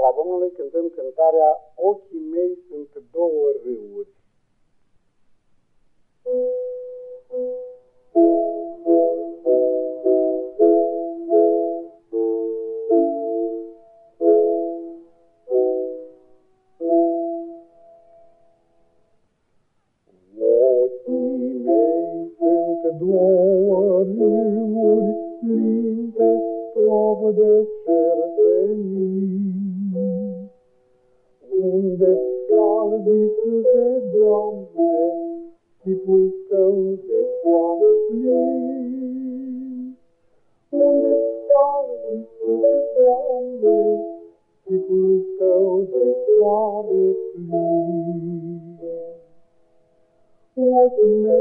slava Domnului cântăm cântarea Ochii mei sunt două râuri. Ochii mei sunt două râuri limpe, provă de cer unde scalzi Iisuse, Doamne, chipul Tău de soare plin. Unde scalzi Iisuse, Doamne, chipul Tău de soare plin. Ochii mei,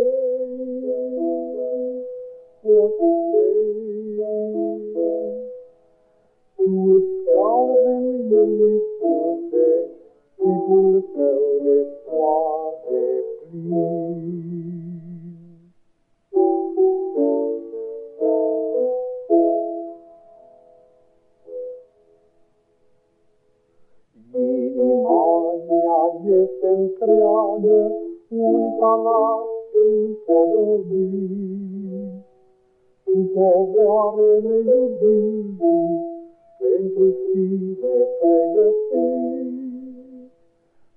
Inima mea este întreagă, un palat împodobit, cu povoarele iubirii, pentru tine pregătit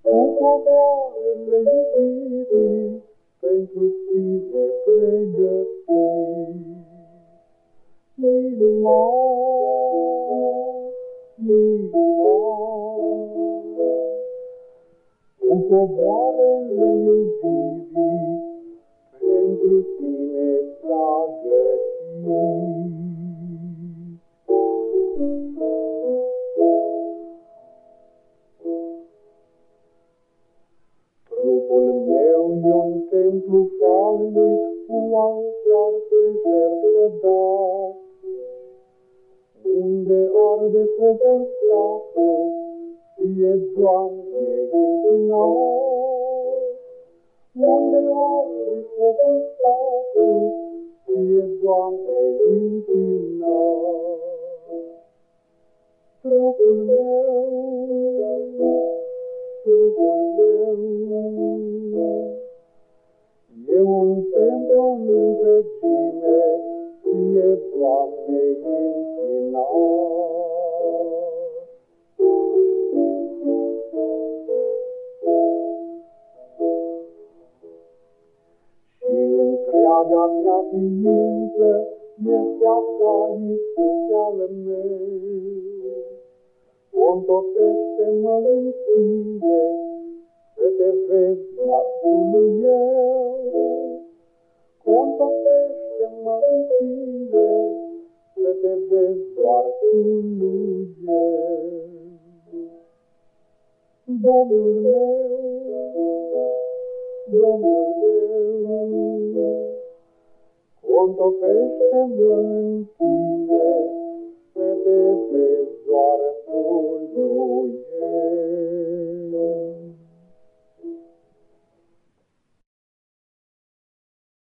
popoarele iubirii pentru tine pregătit. Inima, inima, popoarele iubirii pentru tine s-a găsit. templu falnic cu altar pe jertfă dat, unde arde focul sacru, fie, Doamne, închinat. Unde arde focul sacru, fie, Doamne, închinat. Trupul meu, trupul meu, E un templu în întregime, fie, Doamne, închinat. Întreaga mea ființă este a ta, Iisuse al meu. Contopește-mă în tine, să te vezi doar tu eu. Contopește-mă în tine, să te vezi doar tu eu. Domnul meu, Domnul meu, Contopește-mă în tine, să te vezi doar tu.